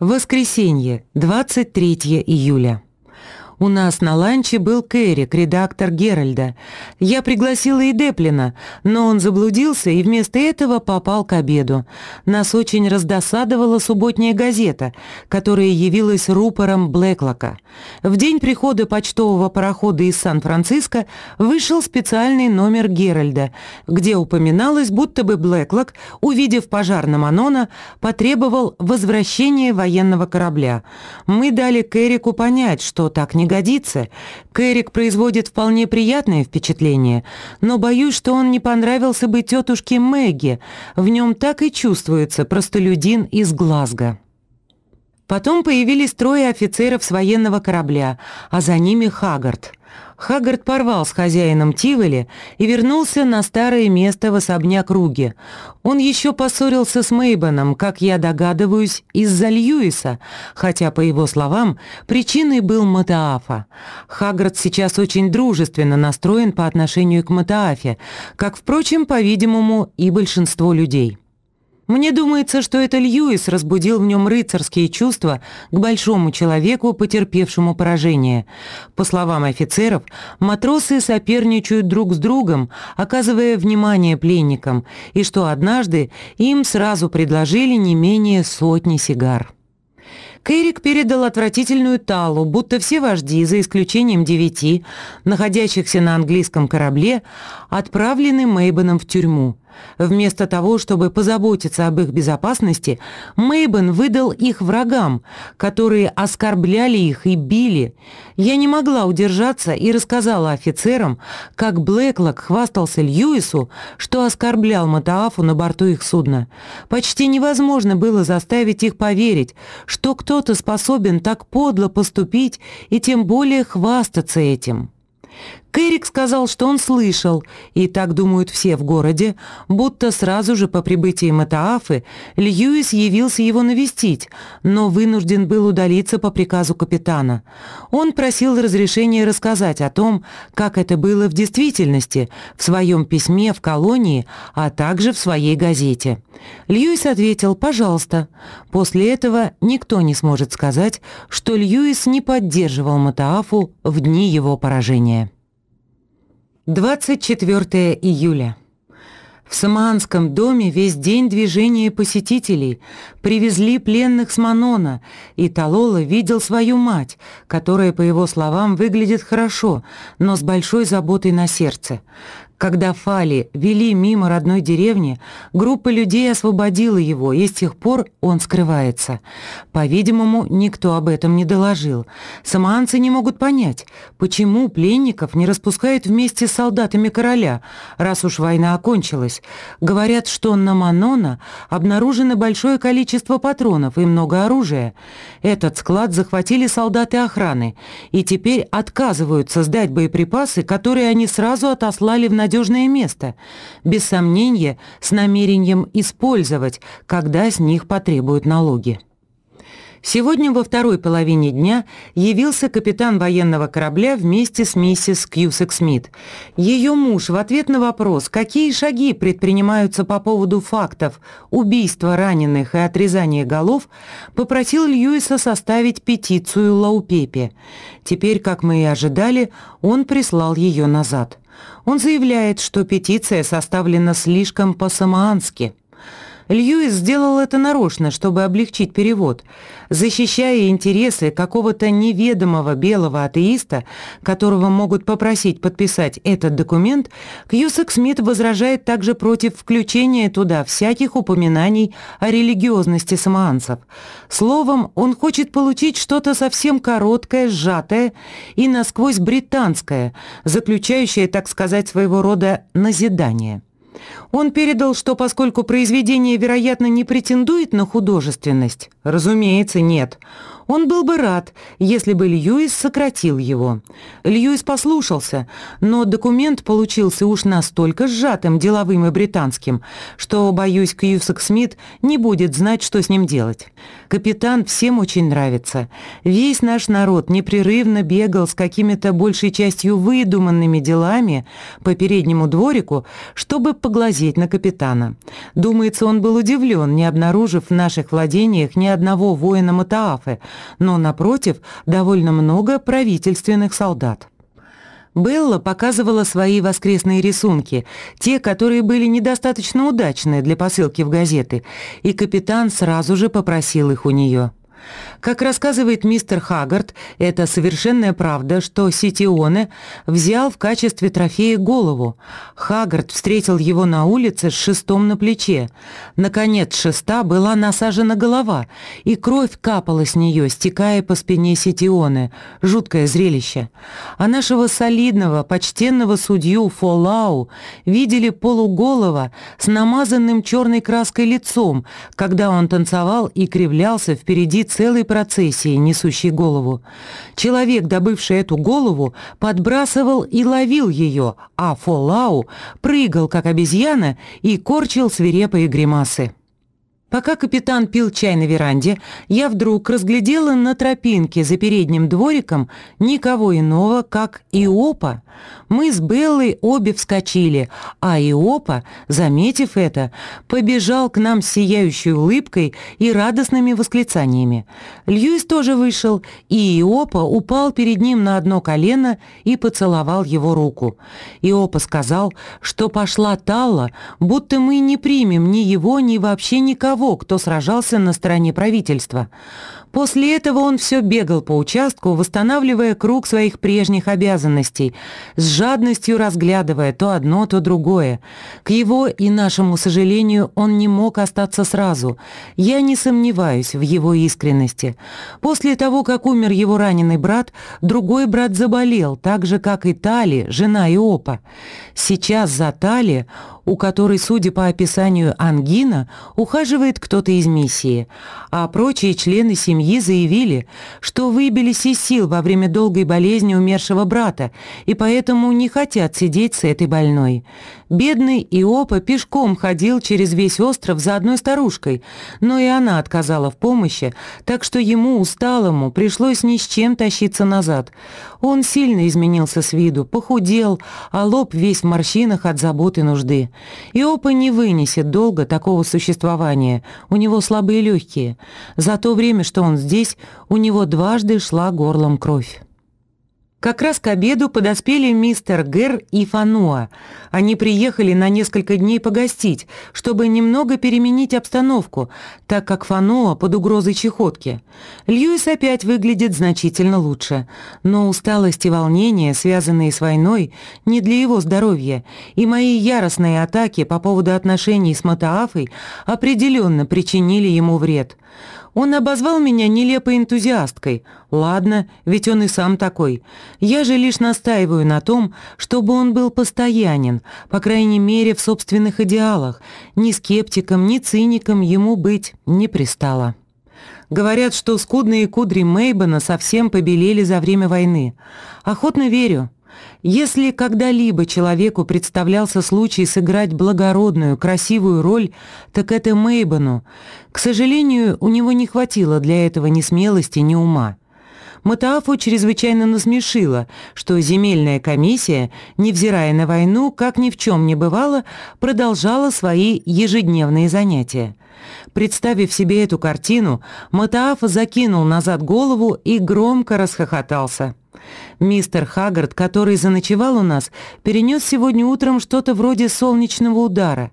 Воскресенье, 23 июля. У нас на ланче был Кэрик, редактор Геральда. Я пригласила и Деплина, но он заблудился и вместо этого попал к обеду. Нас очень раздосадовала субботняя газета, которая явилась рупором Блэклока. В день прихода почтового парохода из Сан-Франциско вышел специальный номер Геральда, где упоминалось, будто бы Блэклок, увидев пожар на Манона, потребовал возвращения военного корабля. Мы дали Кэрику понять, что так не не годится. Кэрик производит вполне приятное впечатление, но боюсь, что он не понравился бы тетушке Мэгги. В нем так и чувствуется простолюдин из Глазго. Потом появились трое офицеров с военного корабля, а за ними Хагард – Хаггард порвал с хозяином Тиволи и вернулся на старое место в особняк Руги. Он еще поссорился с Мейбаном, как я догадываюсь, из-за Льюиса, хотя, по его словам, причиной был Матаафа. Хаггард сейчас очень дружественно настроен по отношению к Матаафе, как, впрочем, по-видимому, и большинство людей. Мне думается, что это Льюис разбудил в нем рыцарские чувства к большому человеку, потерпевшему поражение. По словам офицеров, матросы соперничают друг с другом, оказывая внимание пленникам, и что однажды им сразу предложили не менее сотни сигар. Кэрик передал отвратительную талу, будто все вожди, за исключением девяти, находящихся на английском корабле, отправлены Мейбоном в тюрьму. Вместо того, чтобы позаботиться об их безопасности, Мейбен выдал их врагам, которые оскорбляли их и били. Я не могла удержаться и рассказала офицерам, как Блэклок хвастался Льюису, что оскорблял Матаафу на борту их судна. Почти невозможно было заставить их поверить, что кто-то способен так подло поступить и тем более хвастаться этим. Кэрик сказал, что он слышал, и так думают все в городе, будто сразу же по прибытии Матаафы Льюис явился его навестить, но вынужден был удалиться по приказу капитана. Он просил разрешения рассказать о том, как это было в действительности, в своем письме в колонии, а также в своей газете. Льюис ответил «пожалуйста». После этого никто не сможет сказать, что Льюис не поддерживал Матаафу в дни его поражения. 24 июля. В Самоанском доме весь день движения посетителей. Привезли пленных с Манона, и Талола видел свою мать, которая, по его словам, выглядит хорошо, но с большой заботой на сердце. Когда Фали вели мимо родной деревни, группа людей освободила его, и с тех пор он скрывается. По-видимому, никто об этом не доложил. Самоанцы не могут понять, почему пленников не распускают вместе с солдатами короля, раз уж война окончилась. Говорят, что на Манона обнаружено большое количество патронов и много оружия. Этот склад захватили солдаты охраны, и теперь отказываются сдать боеприпасы, которые они сразу отослали в надежное место, без сомнения с намерением использовать, когда с них потребуют налоги. Сегодня во второй половине дня явился капитан военного корабля вместе с миссис Кьюсек Смит. Ее муж в ответ на вопрос, какие шаги предпринимаются по поводу фактов убийства раненых и отрезания голов, попросил Льюиса составить петицию Лаупепе. Теперь, как мы и ожидали, он прислал ее назад. Он заявляет, что петиция составлена слишком по-самоански. Льюис сделал это нарочно, чтобы облегчить перевод, защищая интересы какого-то неведомого белого атеиста, которого могут попросить подписать этот документ, Кьюсек Смит возражает также против включения туда всяких упоминаний о религиозности самоанцев. Словом, он хочет получить что-то совсем короткое, сжатое и насквозь британское, заключающее, так сказать, своего рода назидание. Он передал, что поскольку произведение, вероятно, не претендует на художественность, разумеется, нет, он был бы рад, если бы Льюис сократил его. Льюис послушался, но документ получился уж настолько сжатым, деловым и британским, что, боюсь, Кьюсак Смит не будет знать, что с ним делать. Капитан всем очень нравится. Весь наш народ непрерывно бегал с какими-то большей частью выдуманными делами по переднему дворику, чтобы поглазеть на капитана. Думается, он был удивлен, не обнаружив в наших владениях ни одного воина Матаафы, но, напротив, довольно много правительственных солдат. Белла показывала свои воскресные рисунки, те, которые были недостаточно удачные для посылки в газеты, и капитан сразу же попросил их у нее. Как рассказывает мистер Хаггард, это совершенная правда, что Ситионе взял в качестве трофея голову. Хаггард встретил его на улице с шестом на плече. Наконец шеста была насажена голова, и кровь капала с нее, стекая по спине Ситионе. Жуткое зрелище. А нашего солидного, почтенного судью Фолау видели полуголого с намазанным черной краской лицом, когда он танцевал и кривлялся впереди целой процессии, несущей голову. Человек, добывший эту голову, подбрасывал и ловил ее, а Фоллау прыгал, как обезьяна, и корчил свирепые гримасы. Пока капитан пил чай на веранде, я вдруг разглядела на тропинке за передним двориком никого иного, как Иопа. Мы с Беллой обе вскочили, а Иопа, заметив это, побежал к нам с сияющей улыбкой и радостными восклицаниями. Льюис тоже вышел, и Иопа упал перед ним на одно колено и поцеловал его руку. Иопа сказал, что пошла Талла, будто мы не примем ни его, ни вообще никого, кто сражался на стороне правительства. После этого он все бегал по участку, восстанавливая круг своих прежних обязанностей, с жадностью разглядывая то одно, то другое. К его и нашему сожалению он не мог остаться сразу. Я не сомневаюсь в его искренности. После того, как умер его раненый брат, другой брат заболел, так же, как и Тали, жена Иопа. Сейчас за Тали у которой, судя по описанию ангина, ухаживает кто-то из миссии, а прочие члены семьи заявили, что выбились из сил во время долгой болезни умершего брата и поэтому не хотят сидеть с этой больной. Бедный Иопа пешком ходил через весь остров за одной старушкой, но и она отказала в помощи, так что ему, усталому, пришлось ни с чем тащиться назад. Он сильно изменился с виду, похудел, а лоб весь в морщинах от заботы нужды. Иопа не вынесет долго такого существования, у него слабые легкие. За то время, что он здесь, у него дважды шла горлом кровь. Как раз к обеду подоспели мистер Гэр и Фануа. Они приехали на несколько дней погостить, чтобы немного переменить обстановку, так как Фануа под угрозой чехотки. Льюис опять выглядит значительно лучше, но усталость и волнение, связанные с войной, не для его здоровья, и мои яростные атаки по поводу отношений с Матаафой определенно причинили ему вред. Он обозвал меня нелепой энтузиасткой. Ладно, ведь он и сам такой. Я же лишь настаиваю на том, чтобы он был постоянен, по крайней мере, в собственных идеалах. Ни скептиком, ни циником ему быть не пристало. Говорят, что скудные кудри Мейбана совсем побелели за время войны. Охотно верю. Если когда-либо человеку представлялся случай сыграть благородную, красивую роль, так это Мейбану. К сожалению, у него не хватило для этого ни смелости, ни ума. Матаафу чрезвычайно насмешило, что земельная комиссия, невзирая на войну, как ни в чем не бывало, продолжала свои ежедневные занятия. Представив себе эту картину, Матааф закинул назад голову и громко расхохотался. Мистер Хаггард, который заночевал у нас, перенес сегодня утром что-то вроде солнечного удара.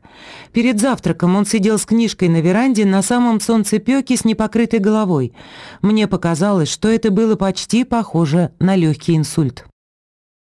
Перед завтраком он сидел с книжкой на веранде на самом солнцепёке с непокрытой головой. Мне показалось, что это было почти похоже на легкий инсульт.